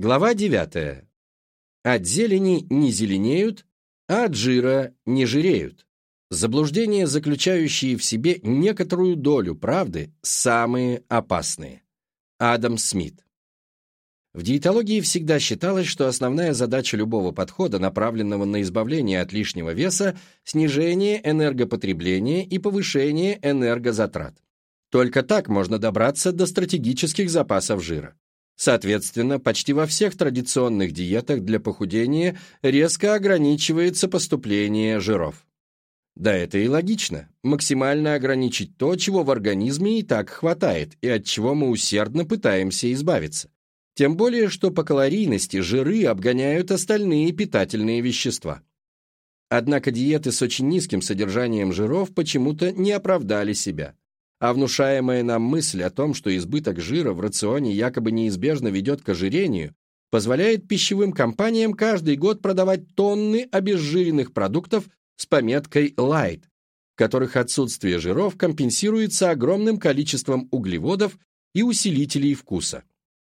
Глава 9. От зелени не зеленеют, а от жира не жиреют. Заблуждения, заключающие в себе некоторую долю правды, самые опасные. Адам Смит. В диетологии всегда считалось, что основная задача любого подхода, направленного на избавление от лишнего веса, снижение энергопотребления и повышение энергозатрат. Только так можно добраться до стратегических запасов жира. Соответственно, почти во всех традиционных диетах для похудения резко ограничивается поступление жиров. Да, это и логично. Максимально ограничить то, чего в организме и так хватает, и от чего мы усердно пытаемся избавиться. Тем более, что по калорийности жиры обгоняют остальные питательные вещества. Однако диеты с очень низким содержанием жиров почему-то не оправдали себя. А внушаемая нам мысль о том, что избыток жира в рационе якобы неизбежно ведет к ожирению, позволяет пищевым компаниям каждый год продавать тонны обезжиренных продуктов с пометкой «Light», которых отсутствие жиров компенсируется огромным количеством углеводов и усилителей вкуса.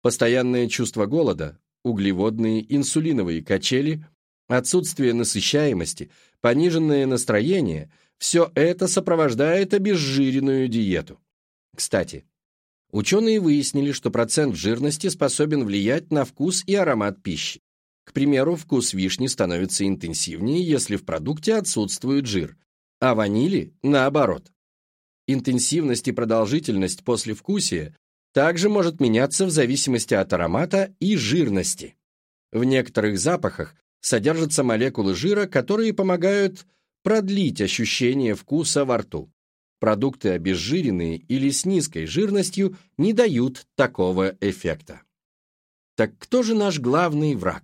Постоянное чувство голода, углеводные инсулиновые качели, отсутствие насыщаемости, пониженное настроение – все это сопровождает обезжиренную диету. Кстати, ученые выяснили, что процент жирности способен влиять на вкус и аромат пищи. К примеру, вкус вишни становится интенсивнее, если в продукте отсутствует жир, а ванили – наоборот. Интенсивность и продолжительность послевкусия также может меняться в зависимости от аромата и жирности. В некоторых запахах содержатся молекулы жира, которые помогают продлить ощущение вкуса во рту. Продукты обезжиренные или с низкой жирностью не дают такого эффекта. Так кто же наш главный враг?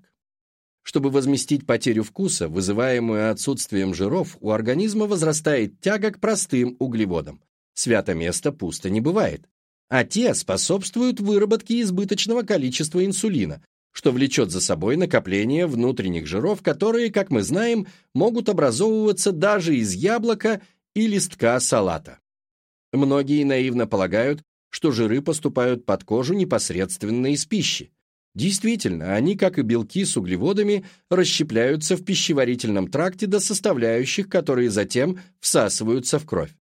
Чтобы возместить потерю вкуса, вызываемую отсутствием жиров, у организма возрастает тяга к простым углеводам. Свято место пусто не бывает. А те способствуют выработке избыточного количества инсулина, что влечет за собой накопление внутренних жиров, которые, как мы знаем, могут образовываться даже из яблока и листка салата. Многие наивно полагают, что жиры поступают под кожу непосредственно из пищи. Действительно, они, как и белки с углеводами, расщепляются в пищеварительном тракте до составляющих, которые затем всасываются в кровь.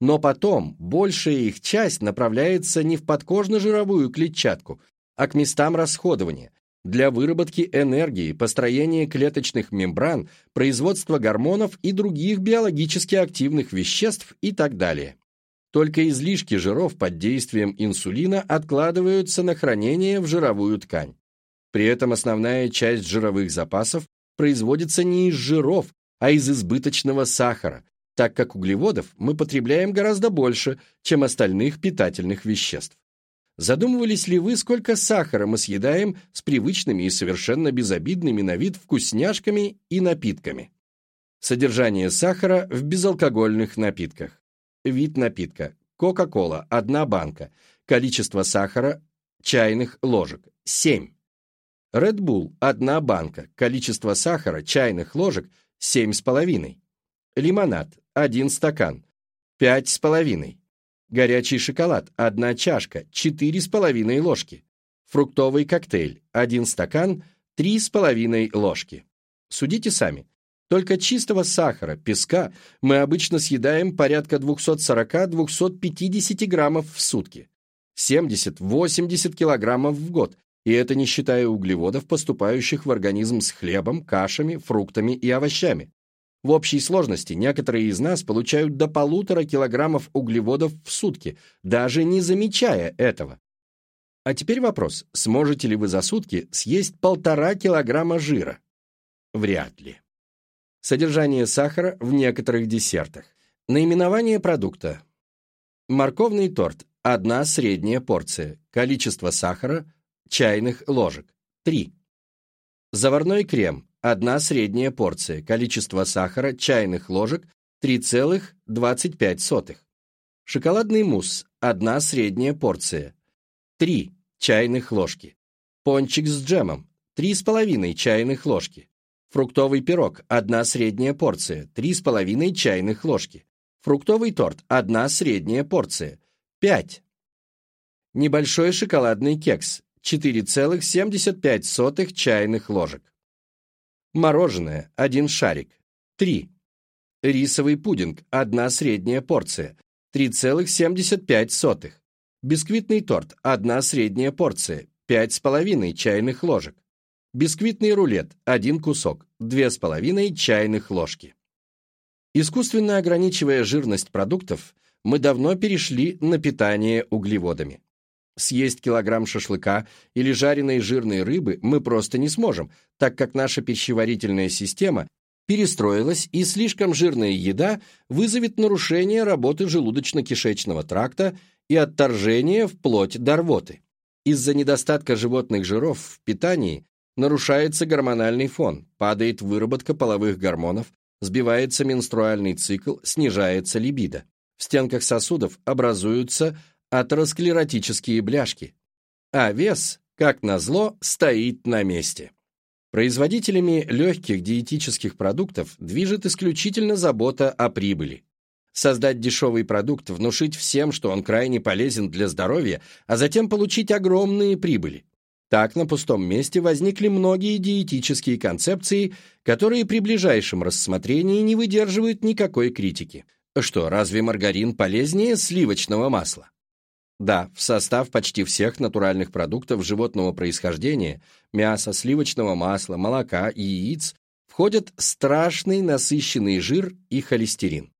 Но потом большая их часть направляется не в подкожно-жировую клетчатку, а к местам расходования, для выработки энергии, построения клеточных мембран, производства гормонов и других биологически активных веществ и так далее. Только излишки жиров под действием инсулина откладываются на хранение в жировую ткань. При этом основная часть жировых запасов производится не из жиров, а из избыточного сахара, так как углеводов мы потребляем гораздо больше, чем остальных питательных веществ. Задумывались ли вы, сколько сахара мы съедаем с привычными и совершенно безобидными на вид вкусняшками и напитками? Содержание сахара в безалкогольных напитках. Вид напитка. Кока-кола – одна банка. Количество сахара – чайных ложек – 7. Red Bull – одна банка. Количество сахара чайных ложек – 7,5. Лимонад – один стакан – 5,5. Горячий шоколад – одна чашка, 4,5 ложки. Фруктовый коктейль – один стакан, 3,5 ложки. Судите сами. Только чистого сахара, песка мы обычно съедаем порядка 240-250 граммов в сутки. 70-80 килограммов в год, и это не считая углеводов, поступающих в организм с хлебом, кашами, фруктами и овощами. В общей сложности некоторые из нас получают до полутора килограммов углеводов в сутки, даже не замечая этого. А теперь вопрос, сможете ли вы за сутки съесть полтора килограмма жира? Вряд ли. Содержание сахара в некоторых десертах. Наименование продукта. Морковный торт – одна средняя порция. Количество сахара – чайных ложек – 3. Заварной крем Одна средняя порция. Количество сахара, чайных ложек 3,25. Шоколадный мусс. Одна средняя порция. 3 чайных ложки. Пончик с джемом. 3,5 чайных ложки. Фруктовый пирог. Одна средняя порция. 3,5 чайных ложки. Фруктовый торт. Одна средняя порция. 5. Небольшой шоколадный кекс. 4,75 чайных ложек. Мороженое – 1 шарик, 3. Рисовый пудинг – 1 средняя порция, 3,75. Бисквитный торт – 1 средняя порция, 5,5 чайных ложек. Бисквитный рулет – 1 кусок, 2,5 чайных ложки. Искусственно ограничивая жирность продуктов, мы давно перешли на питание углеводами. Съесть килограмм шашлыка или жареной жирной рыбы мы просто не сможем, так как наша пищеварительная система перестроилась, и слишком жирная еда вызовет нарушение работы желудочно-кишечного тракта и отторжение вплоть до рвоты. Из-за недостатка животных жиров в питании нарушается гормональный фон, падает выработка половых гормонов, сбивается менструальный цикл, снижается либидо. В стенках сосудов образуются атеросклеротические бляшки, а вес, как назло, стоит на месте. Производителями легких диетических продуктов движет исключительно забота о прибыли. Создать дешевый продукт, внушить всем, что он крайне полезен для здоровья, а затем получить огромные прибыли. Так на пустом месте возникли многие диетические концепции, которые при ближайшем рассмотрении не выдерживают никакой критики. Что, разве маргарин полезнее сливочного масла? Да, в состав почти всех натуральных продуктов животного происхождения – мяса, сливочного масла, молока и яиц – входят страшный насыщенный жир и холестерин.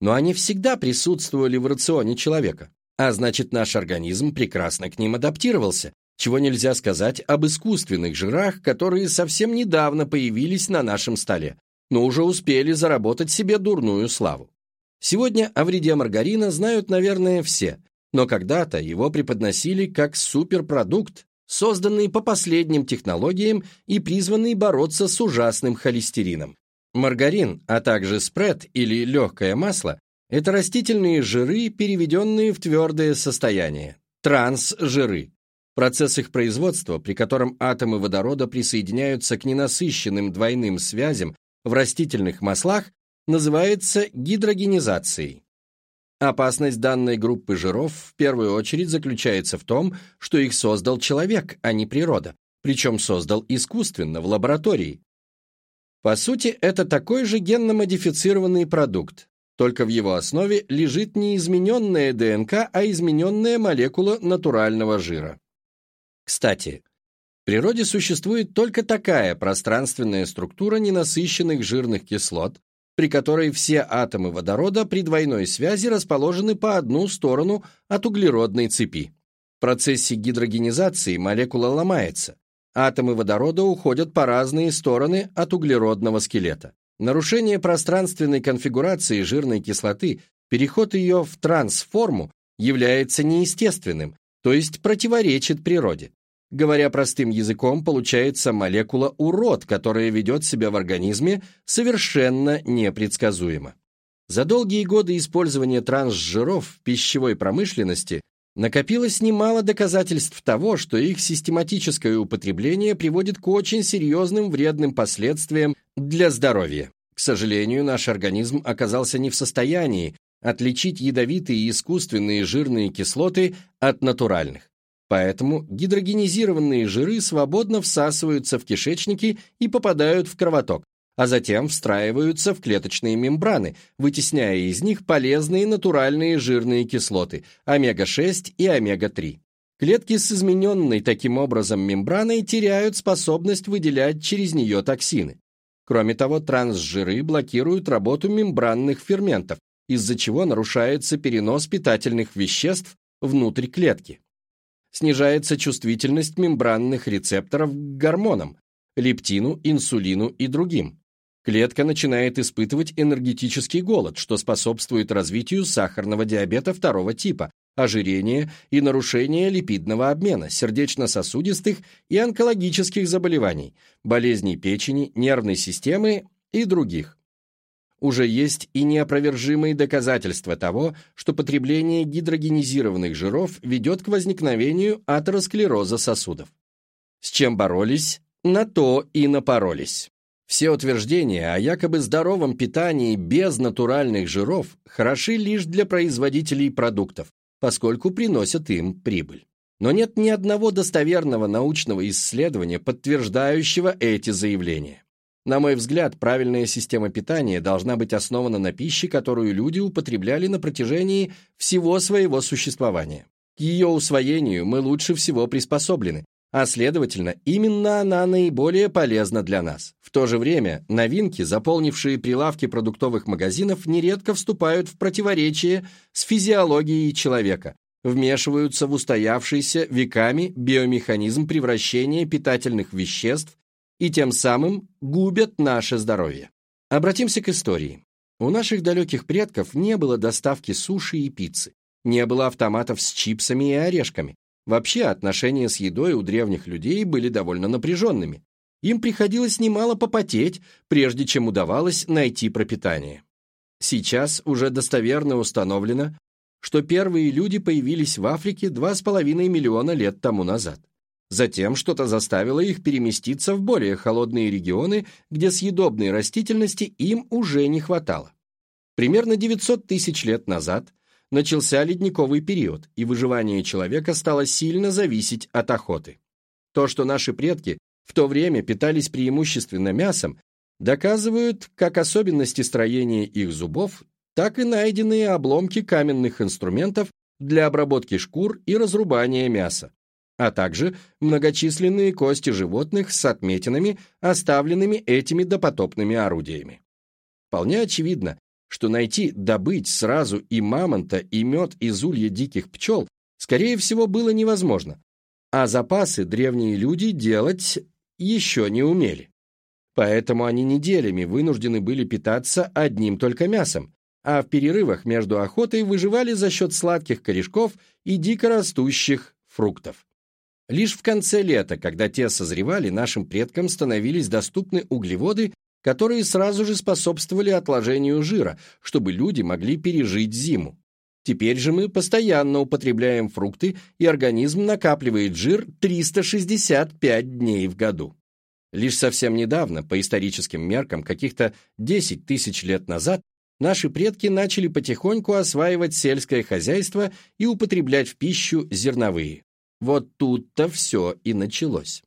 Но они всегда присутствовали в рационе человека, а значит наш организм прекрасно к ним адаптировался, чего нельзя сказать об искусственных жирах, которые совсем недавно появились на нашем столе, но уже успели заработать себе дурную славу. Сегодня о вреде маргарина знают, наверное, все, но когда-то его преподносили как суперпродукт, созданный по последним технологиям и призванный бороться с ужасным холестерином. Маргарин, а также спред или легкое масло – это растительные жиры, переведенные в твердое состояние – трансжиры. Процесс их производства, при котором атомы водорода присоединяются к ненасыщенным двойным связям в растительных маслах, называется гидрогенизацией. Опасность данной группы жиров в первую очередь заключается в том, что их создал человек, а не природа, причем создал искусственно, в лаборатории. По сути, это такой же генно-модифицированный продукт, только в его основе лежит не измененная ДНК, а измененная молекула натурального жира. Кстати, в природе существует только такая пространственная структура ненасыщенных жирных кислот, при которой все атомы водорода при двойной связи расположены по одну сторону от углеродной цепи. В процессе гидрогенизации молекула ломается. Атомы водорода уходят по разные стороны от углеродного скелета. Нарушение пространственной конфигурации жирной кислоты, переход ее в трансформу, является неестественным, то есть противоречит природе. Говоря простым языком, получается молекула урод, которая ведет себя в организме совершенно непредсказуемо. За долгие годы использования трансжиров в пищевой промышленности накопилось немало доказательств того, что их систематическое употребление приводит к очень серьезным вредным последствиям для здоровья. К сожалению, наш организм оказался не в состоянии отличить ядовитые искусственные жирные кислоты от натуральных. Поэтому гидрогенизированные жиры свободно всасываются в кишечники и попадают в кровоток, а затем встраиваются в клеточные мембраны, вытесняя из них полезные натуральные жирные кислоты омега-6 и омега-3. Клетки с измененной таким образом мембраной теряют способность выделять через нее токсины. Кроме того, трансжиры блокируют работу мембранных ферментов, из-за чего нарушается перенос питательных веществ внутрь клетки снижается чувствительность мембранных рецепторов к гормонам, лептину, инсулину и другим. Клетка начинает испытывать энергетический голод, что способствует развитию сахарного диабета второго типа, ожирения и нарушения липидного обмена, сердечно-сосудистых и онкологических заболеваний, болезней печени, нервной системы и других уже есть и неопровержимые доказательства того, что потребление гидрогенизированных жиров ведет к возникновению атеросклероза сосудов. С чем боролись, на то и напоролись. Все утверждения о якобы здоровом питании без натуральных жиров хороши лишь для производителей продуктов, поскольку приносят им прибыль. Но нет ни одного достоверного научного исследования, подтверждающего эти заявления. На мой взгляд, правильная система питания должна быть основана на пище, которую люди употребляли на протяжении всего своего существования. К ее усвоению мы лучше всего приспособлены, а следовательно, именно она наиболее полезна для нас. В то же время новинки, заполнившие прилавки продуктовых магазинов, нередко вступают в противоречие с физиологией человека, вмешиваются в устоявшийся веками биомеханизм превращения питательных веществ и тем самым губят наше здоровье. Обратимся к истории. У наших далеких предков не было доставки суши и пиццы, не было автоматов с чипсами и орешками, Вообще, отношения с едой у древних людей были довольно напряженными. Им приходилось немало попотеть, прежде чем удавалось найти пропитание. Сейчас уже достоверно установлено, что первые люди появились в Африке 2,5 миллиона лет тому назад. Затем что-то заставило их переместиться в более холодные регионы, где съедобной растительности им уже не хватало. Примерно 900 тысяч лет назад начался ледниковый период, и выживание человека стало сильно зависеть от охоты. То, что наши предки в то время питались преимущественно мясом, доказывают как особенности строения их зубов, так и найденные обломки каменных инструментов для обработки шкур и разрубания мяса, а также многочисленные кости животных с отметинами, оставленными этими допотопными орудиями. Вполне очевидно, что найти, добыть сразу и мамонта, и мед из улья диких пчел, скорее всего, было невозможно, а запасы древние люди делать еще не умели. Поэтому они неделями вынуждены были питаться одним только мясом, а в перерывах между охотой выживали за счет сладких корешков и дикорастущих фруктов. Лишь в конце лета, когда те созревали, нашим предкам становились доступны углеводы которые сразу же способствовали отложению жира, чтобы люди могли пережить зиму. Теперь же мы постоянно употребляем фрукты, и организм накапливает жир 365 дней в году. Лишь совсем недавно, по историческим меркам, каких-то 10 тысяч лет назад, наши предки начали потихоньку осваивать сельское хозяйство и употреблять в пищу зерновые. Вот тут-то все и началось.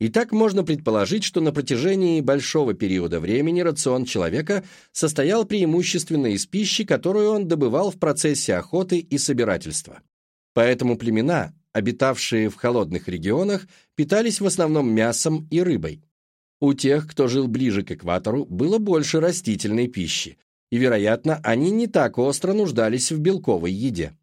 И так можно предположить, что на протяжении большого периода времени рацион человека состоял преимущественно из пищи, которую он добывал в процессе охоты и собирательства. Поэтому племена, обитавшие в холодных регионах, питались в основном мясом и рыбой. У тех, кто жил ближе к экватору, было больше растительной пищи, и, вероятно, они не так остро нуждались в белковой еде.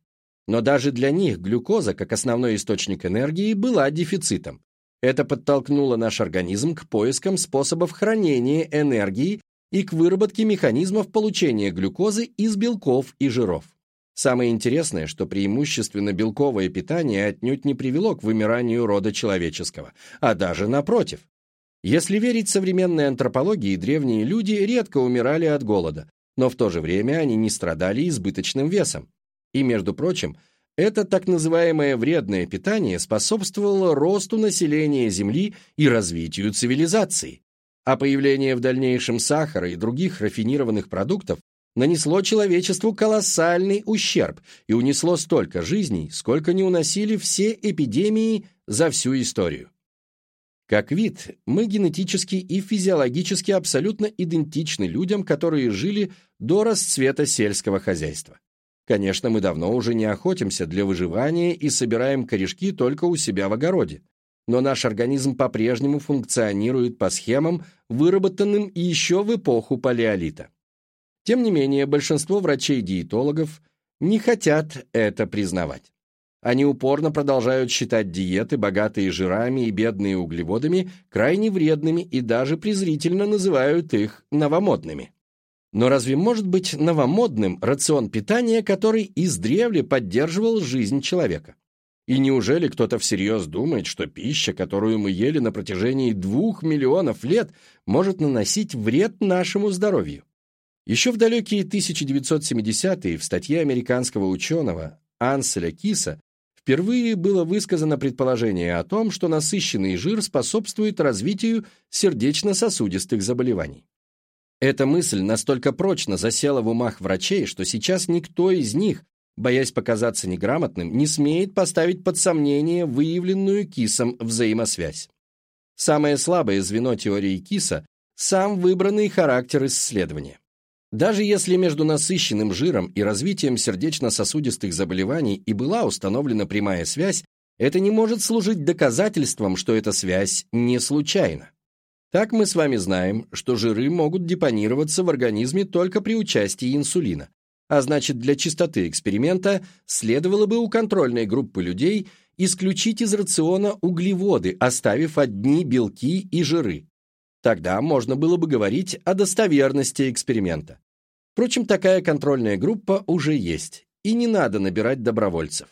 Но даже для них глюкоза, как основной источник энергии, была дефицитом. Это подтолкнуло наш организм к поискам способов хранения энергии и к выработке механизмов получения глюкозы из белков и жиров. Самое интересное, что преимущественно белковое питание отнюдь не привело к вымиранию рода человеческого, а даже напротив. Если верить современной антропологии, древние люди редко умирали от голода, но в то же время они не страдали избыточным весом. И, между прочим, это так называемое вредное питание способствовало росту населения Земли и развитию цивилизации, а появление в дальнейшем сахара и других рафинированных продуктов нанесло человечеству колоссальный ущерб и унесло столько жизней, сколько не уносили все эпидемии за всю историю. Как вид, мы генетически и физиологически абсолютно идентичны людям, которые жили до расцвета сельского хозяйства. Конечно, мы давно уже не охотимся для выживания и собираем корешки только у себя в огороде. Но наш организм по-прежнему функционирует по схемам, выработанным еще в эпоху палеолита. Тем не менее, большинство врачей-диетологов не хотят это признавать. Они упорно продолжают считать диеты, богатые жирами и бедные углеводами, крайне вредными и даже презрительно называют их новомодными. Но разве может быть новомодным рацион питания, который издревле поддерживал жизнь человека? И неужели кто-то всерьез думает, что пища, которую мы ели на протяжении двух миллионов лет, может наносить вред нашему здоровью? Еще в далекие 1970-е в статье американского ученого Анселя Киса впервые было высказано предположение о том, что насыщенный жир способствует развитию сердечно-сосудистых заболеваний. Эта мысль настолько прочно засела в умах врачей, что сейчас никто из них боясь показаться неграмотным, не смеет поставить под сомнение выявленную Кисом взаимосвязь. Самое слабое звено теории Киса – сам выбранный характер исследования. Даже если между насыщенным жиром и развитием сердечно-сосудистых заболеваний и была установлена прямая связь, это не может служить доказательством, что эта связь не случайна. Так мы с вами знаем, что жиры могут депонироваться в организме только при участии инсулина, а значит для чистоты эксперимента следовало бы у контрольной группы людей исключить из рациона углеводы, оставив одни белки и жиры. Тогда можно было бы говорить о достоверности эксперимента. Впрочем, такая контрольная группа уже есть, и не надо набирать добровольцев.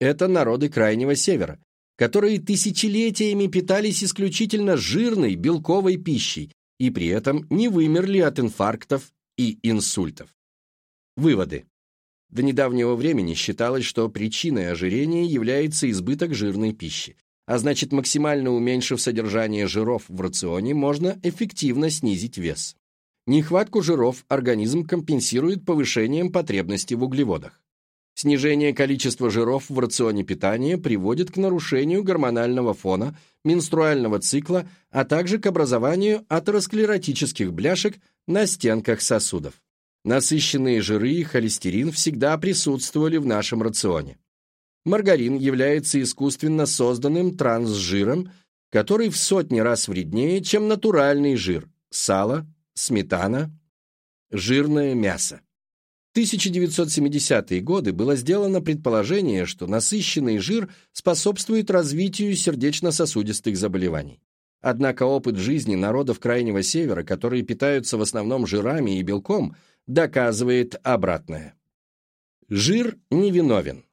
Это народы Крайнего Севера, которые тысячелетиями питались исключительно жирной белковой пищей и при этом не вымерли от инфарктов и инсультов. Выводы. До недавнего времени считалось, что причиной ожирения является избыток жирной пищи, а значит максимально уменьшив содержание жиров в рационе, можно эффективно снизить вес. Нехватку жиров организм компенсирует повышением потребности в углеводах. Снижение количества жиров в рационе питания приводит к нарушению гормонального фона, менструального цикла, а также к образованию атеросклеротических бляшек на стенках сосудов. Насыщенные жиры и холестерин всегда присутствовали в нашем рационе. Маргарин является искусственно созданным трансжиром, который в сотни раз вреднее, чем натуральный жир – сало, сметана, жирное мясо. 1970-е годы было сделано предположение, что насыщенный жир способствует развитию сердечно-сосудистых заболеваний. Однако опыт жизни народов Крайнего Севера, которые питаются в основном жирами и белком, доказывает обратное. Жир невиновен.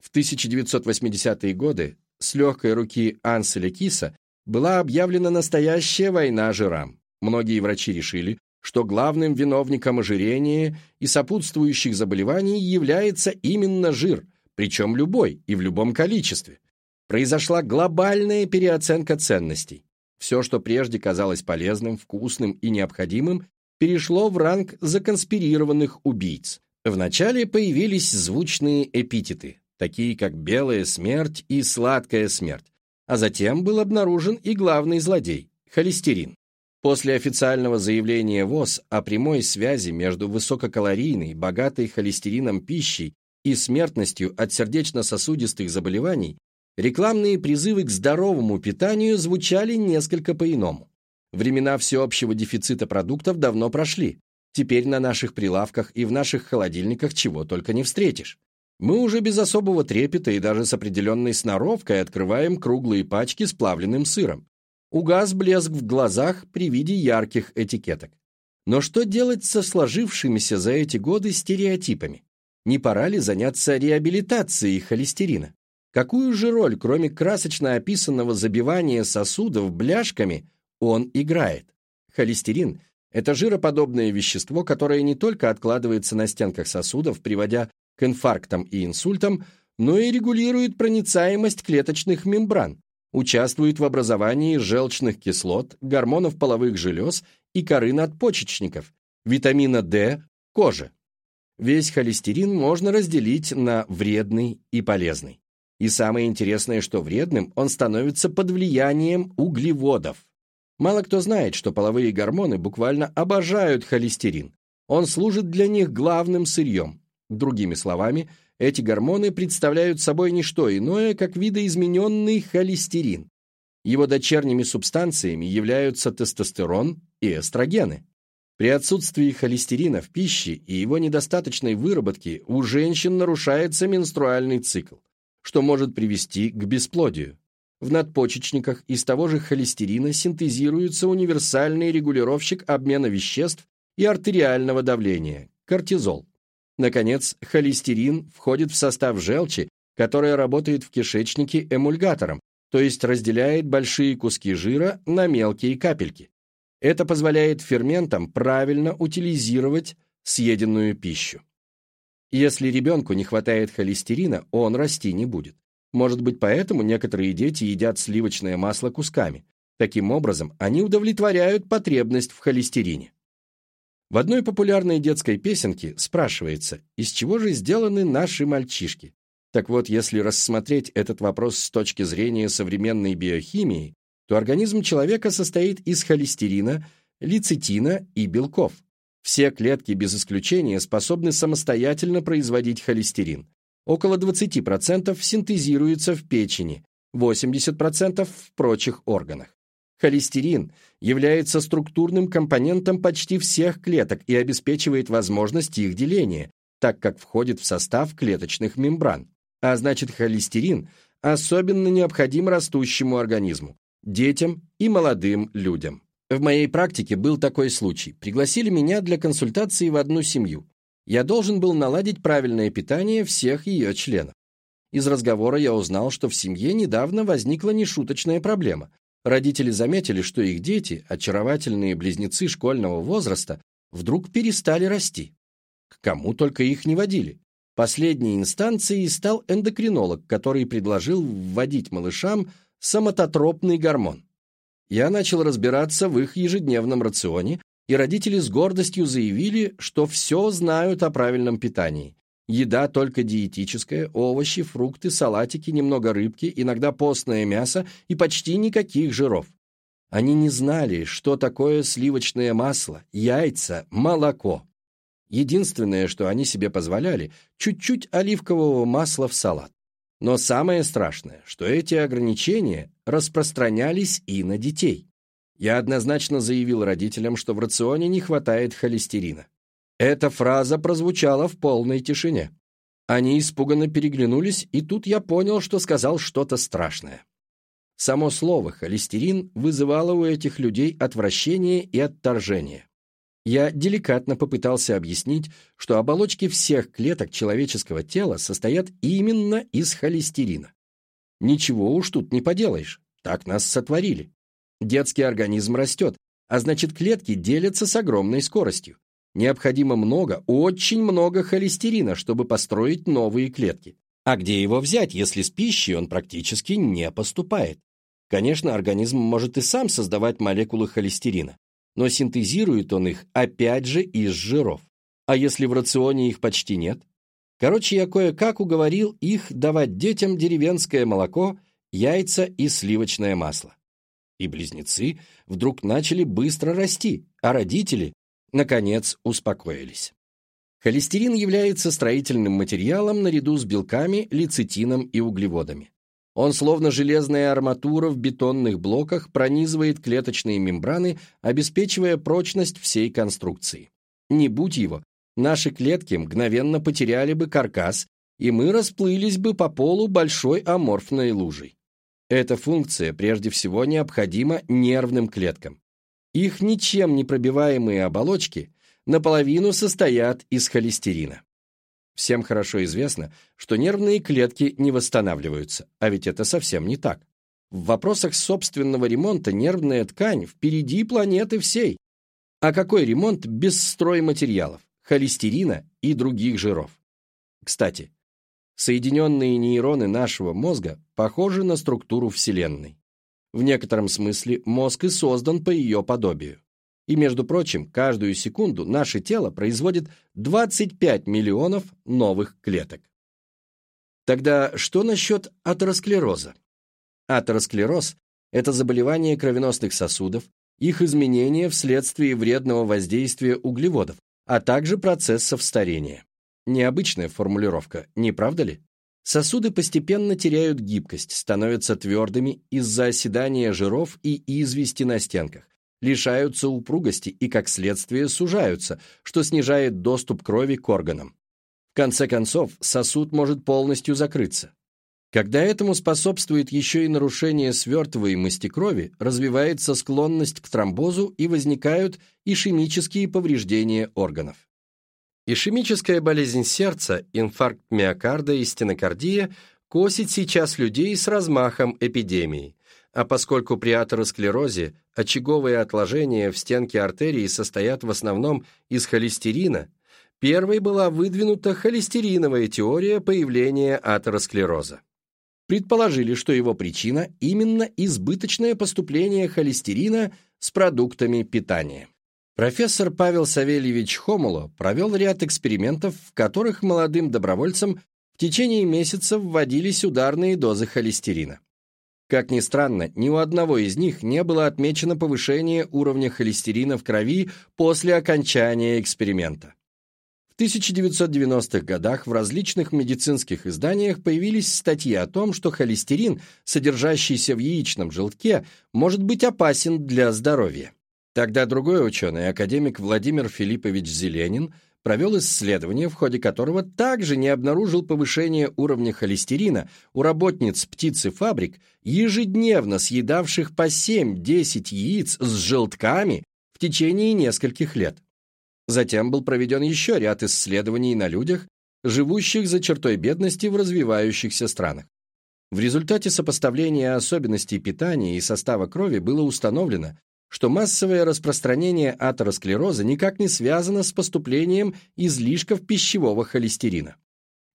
В 1980-е годы с легкой руки Анселя Киса была объявлена настоящая война жирам. Многие врачи решили, что главным виновником ожирения и сопутствующих заболеваний является именно жир, причем любой и в любом количестве. Произошла глобальная переоценка ценностей. Все, что прежде казалось полезным, вкусным и необходимым, перешло в ранг законспирированных убийц. Вначале появились звучные эпитеты, такие как «белая смерть» и «сладкая смерть», а затем был обнаружен и главный злодей – холестерин. После официального заявления ВОЗ о прямой связи между высококалорийной, богатой холестерином пищей и смертностью от сердечно-сосудистых заболеваний, рекламные призывы к здоровому питанию звучали несколько по-иному. Времена всеобщего дефицита продуктов давно прошли. Теперь на наших прилавках и в наших холодильниках чего только не встретишь. Мы уже без особого трепета и даже с определенной сноровкой открываем круглые пачки с плавленным сыром. Угас блеск в глазах при виде ярких этикеток. Но что делать со сложившимися за эти годы стереотипами? Не пора ли заняться реабилитацией холестерина? Какую же роль, кроме красочно описанного забивания сосудов бляшками, он играет? Холестерин – это жироподобное вещество, которое не только откладывается на стенках сосудов, приводя к инфарктам и инсультам, но и регулирует проницаемость клеточных мембран, участвует в образовании желчных кислот, гормонов половых желез и коры надпочечников, витамина D, кожи. Весь холестерин можно разделить на вредный и полезный. И самое интересное, что вредным он становится под влиянием углеводов. Мало кто знает, что половые гормоны буквально обожают холестерин. Он служит для них главным сырьем. Другими словами, эти гормоны представляют собой не что иное, как видоизмененный холестерин. Его дочерними субстанциями являются тестостерон и эстрогены. При отсутствии холестерина в пище и его недостаточной выработке у женщин нарушается менструальный цикл, что может привести к бесплодию. В надпочечниках из того же холестерина синтезируется универсальный регулировщик обмена веществ и артериального давления – кортизол. Наконец, холестерин входит в состав желчи, которая работает в кишечнике эмульгатором, то есть разделяет большие куски жира на мелкие капельки. Это позволяет ферментам правильно утилизировать съеденную пищу. Если ребенку не хватает холестерина, он расти не будет. Может быть, поэтому некоторые дети едят сливочное масло кусками. Таким образом, они удовлетворяют потребность в холестерине. В одной популярной детской песенке спрашивается, из чего же сделаны наши мальчишки? Так вот, если рассмотреть этот вопрос с точки зрения современной биохимии, то организм человека состоит из холестерина, лецитина и белков. Все клетки без исключения способны самостоятельно производить холестерин. Около 20% синтезируется в печени, 80% в прочих органах. Холестерин является структурным компонентом почти всех клеток и обеспечивает возможность их деления, так как входит в состав клеточных мембран. А значит, холестерин особенно необходим растущему организму, детям и молодым людям. В моей практике был такой случай. Пригласили меня для консультации в одну семью. Я должен был наладить правильное питание всех ее членов. Из разговора я узнал, что в семье недавно возникла нешуточная проблема. Родители заметили, что их дети, очаровательные близнецы школьного возраста, вдруг перестали расти. К кому только их не водили. Последней инстанцией стал эндокринолог, который предложил вводить малышам самототропный гормон. Я начал разбираться в их ежедневном рационе, и родители с гордостью заявили, что все знают о правильном питании. Еда только диетическая, овощи, фрукты, салатики, немного рыбки, иногда постное мясо и почти никаких жиров. Они не знали, что такое сливочное масло, яйца, молоко. Единственное, что они себе позволяли, чуть-чуть оливкового масла в салат. Но самое страшное, что эти ограничения распространялись и на детей. Я однозначно заявил родителям, что в рационе не хватает холестерина. Эта фраза прозвучала в полной тишине. Они испуганно переглянулись, и тут я понял, что сказал что-то страшное. Само слово «холестерин» вызывало у этих людей отвращение и отторжение. Я деликатно попытался объяснить, что оболочки всех клеток человеческого тела состоят именно из холестерина. Ничего уж тут не поделаешь, так нас сотворили. Детский организм растет, а значит клетки делятся с огромной скоростью. Необходимо много, очень много холестерина, чтобы построить новые клетки. А где его взять, если с пищей он практически не поступает? Конечно, организм может и сам создавать молекулы холестерина, но синтезирует он их опять же из жиров. А если в рационе их почти нет? Короче, я кое-как уговорил их давать детям деревенское молоко, яйца и сливочное масло. И близнецы вдруг начали быстро расти, а родители наконец, успокоились. Холестерин является строительным материалом наряду с белками, лецитином и углеводами. Он, словно железная арматура в бетонных блоках, пронизывает клеточные мембраны, обеспечивая прочность всей конструкции. Не будь его, наши клетки мгновенно потеряли бы каркас, и мы расплылись бы по полу большой аморфной лужей. Эта функция прежде всего необходима нервным клеткам. Их ничем не пробиваемые оболочки наполовину состоят из холестерина. Всем хорошо известно, что нервные клетки не восстанавливаются, а ведь это совсем не так. В вопросах собственного ремонта нервная ткань впереди планеты всей. А какой ремонт без стройматериалов, холестерина и других жиров? Кстати, соединенные нейроны нашего мозга похожи на структуру Вселенной. В некотором смысле мозг и создан по ее подобию. И, между прочим, каждую секунду наше тело производит 25 миллионов новых клеток. Тогда что насчет атеросклероза? Атеросклероз – это заболевание кровеносных сосудов, их изменения вследствие вредного воздействия углеводов, а также процессов старения. Необычная формулировка, не правда ли? Сосуды постепенно теряют гибкость, становятся твердыми из-за оседания жиров и извести на стенках, лишаются упругости и, как следствие, сужаются, что снижает доступ крови к органам. В конце концов, сосуд может полностью закрыться. Когда этому способствует еще и нарушение свертываемости крови, развивается склонность к тромбозу и возникают ишемические повреждения органов. Ишемическая болезнь сердца, инфаркт миокарда и стенокардия косит сейчас людей с размахом эпидемии, а поскольку при атеросклерозе очаговые отложения в стенке артерии состоят в основном из холестерина, первой была выдвинута холестериновая теория появления атеросклероза. Предположили, что его причина именно избыточное поступление холестерина с продуктами питания. Профессор Павел Савельевич Хомуло провел ряд экспериментов, в которых молодым добровольцам в течение месяца вводились ударные дозы холестерина. Как ни странно, ни у одного из них не было отмечено повышение уровня холестерина в крови после окончания эксперимента. В 1990-х годах в различных медицинских изданиях появились статьи о том, что холестерин, содержащийся в яичном желтке, может быть опасен для здоровья. Тогда другой ученый, академик Владимир Филиппович Зеленин, провел исследование, в ходе которого также не обнаружил повышения уровня холестерина у работниц птицефабрик, ежедневно съедавших по 7-10 яиц с желтками в течение нескольких лет. Затем был проведен еще ряд исследований на людях, живущих за чертой бедности в развивающихся странах. В результате сопоставления особенностей питания и состава крови было установлено, что массовое распространение атеросклероза никак не связано с поступлением излишков пищевого холестерина.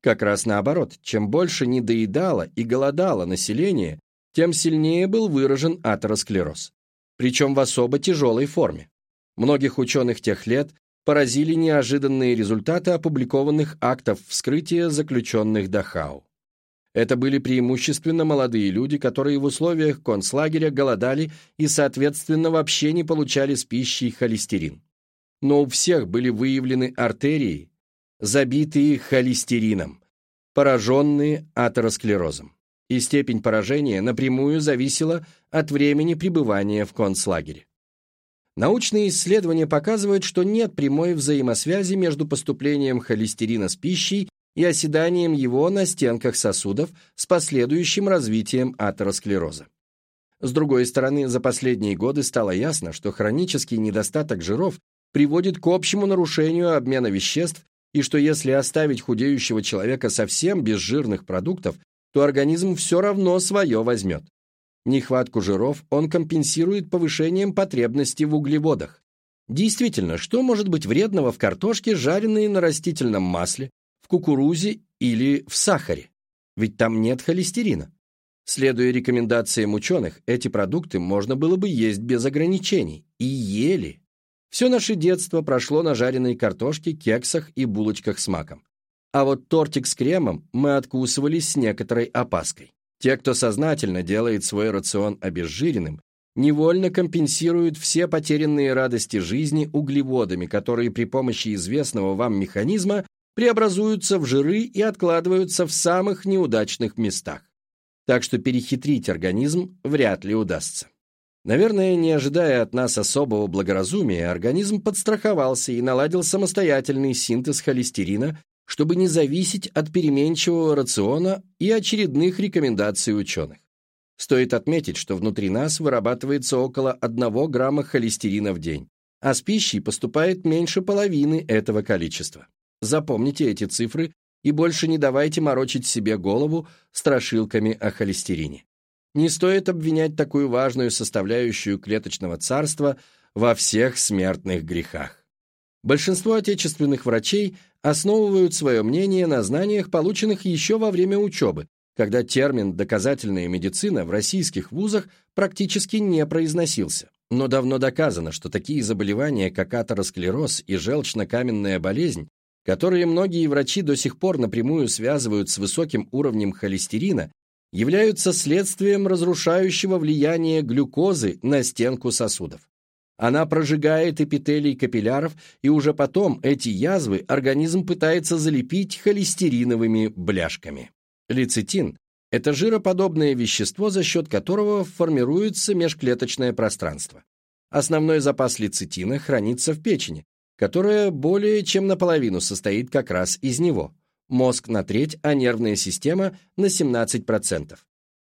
Как раз наоборот, чем больше недоедало и голодало население, тем сильнее был выражен атеросклероз. Причем в особо тяжелой форме. Многих ученых тех лет поразили неожиданные результаты опубликованных актов вскрытия заключенных Дахау. Это были преимущественно молодые люди, которые в условиях концлагеря голодали и, соответственно, вообще не получали с пищей холестерин. Но у всех были выявлены артерии, забитые холестерином, пораженные атеросклерозом. И степень поражения напрямую зависела от времени пребывания в концлагере. Научные исследования показывают, что нет прямой взаимосвязи между поступлением холестерина с пищей и оседанием его на стенках сосудов с последующим развитием атеросклероза. С другой стороны, за последние годы стало ясно, что хронический недостаток жиров приводит к общему нарушению обмена веществ и что если оставить худеющего человека совсем без жирных продуктов, то организм все равно свое возьмет. Нехватку жиров он компенсирует повышением потребности в углеводах. Действительно, что может быть вредного в картошке, жареной на растительном масле, кукурузе или в сахаре? Ведь там нет холестерина. Следуя рекомендациям ученых, эти продукты можно было бы есть без ограничений. И ели. Все наше детство прошло на жареной картошке, кексах и булочках с маком. А вот тортик с кремом мы откусывали с некоторой опаской. Те, кто сознательно делает свой рацион обезжиренным, невольно компенсируют все потерянные радости жизни углеводами, которые при помощи известного вам механизма преобразуются в жиры и откладываются в самых неудачных местах. Так что перехитрить организм вряд ли удастся. Наверное, не ожидая от нас особого благоразумия, организм подстраховался и наладил самостоятельный синтез холестерина, чтобы не зависеть от переменчивого рациона и очередных рекомендаций ученых. Стоит отметить, что внутри нас вырабатывается около 1 грамма холестерина в день, а с пищей поступает меньше половины этого количества. Запомните эти цифры и больше не давайте морочить себе голову страшилками о холестерине. Не стоит обвинять такую важную составляющую клеточного царства во всех смертных грехах. Большинство отечественных врачей основывают свое мнение на знаниях, полученных еще во время учебы, когда термин «доказательная медицина» в российских вузах практически не произносился. Но давно доказано, что такие заболевания, как атеросклероз и желчно-каменная болезнь, которые многие врачи до сих пор напрямую связывают с высоким уровнем холестерина, являются следствием разрушающего влияния глюкозы на стенку сосудов. Она прожигает эпителий капилляров, и уже потом эти язвы организм пытается залепить холестериновыми бляшками. Лецитин – это жироподобное вещество, за счет которого формируется межклеточное пространство. Основной запас лецитина хранится в печени, которая более чем наполовину состоит как раз из него. Мозг на треть, а нервная система на 17%.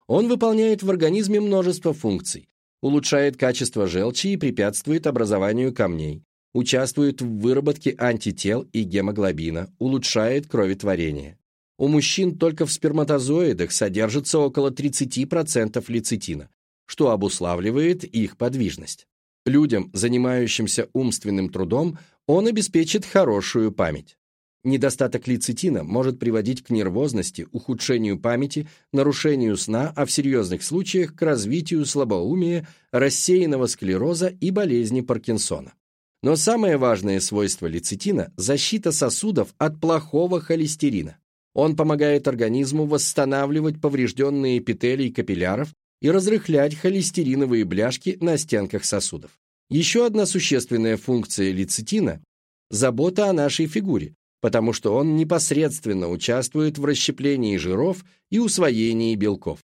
Он выполняет в организме множество функций, улучшает качество желчи и препятствует образованию камней, участвует в выработке антител и гемоглобина, улучшает кроветворение. У мужчин только в сперматозоидах содержится около 30% лецитина, что обуславливает их подвижность. Людям, занимающимся умственным трудом, он обеспечит хорошую память. Недостаток лецитина может приводить к нервозности, ухудшению памяти, нарушению сна, а в серьезных случаях к развитию слабоумия, рассеянного склероза и болезни Паркинсона. Но самое важное свойство лецитина – защита сосудов от плохого холестерина. Он помогает организму восстанавливать поврежденные эпителии капилляров и разрыхлять холестериновые бляшки на стенках сосудов. Еще одна существенная функция лецитина – забота о нашей фигуре, потому что он непосредственно участвует в расщеплении жиров и усвоении белков.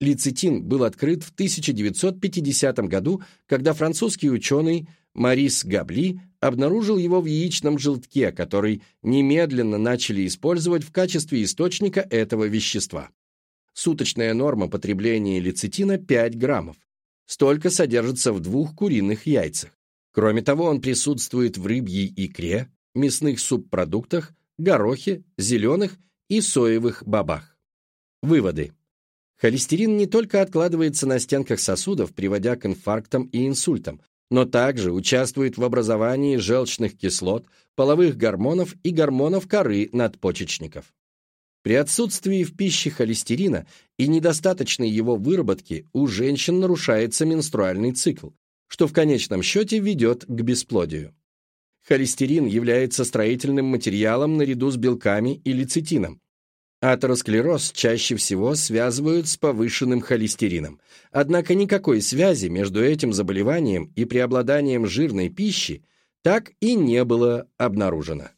Лецитин был открыт в 1950 году, когда французский ученый Марис Габли обнаружил его в яичном желтке, который немедленно начали использовать в качестве источника этого вещества. Суточная норма потребления лецитина 5 граммов. Столько содержится в двух куриных яйцах. Кроме того, он присутствует в рыбьей икре, мясных субпродуктах, горохе, зеленых и соевых бобах. Выводы. Холестерин не только откладывается на стенках сосудов, приводя к инфарктам и инсультам, но также участвует в образовании желчных кислот, половых гормонов и гормонов коры надпочечников. При отсутствии в пище холестерина и недостаточной его выработки у женщин нарушается менструальный цикл, что в конечном счете ведет к бесплодию. Холестерин является строительным материалом наряду с белками и лецитином, Атеросклероз чаще всего связывают с повышенным холестерином. Однако никакой связи между этим заболеванием и преобладанием жирной пищи так и не было обнаружено.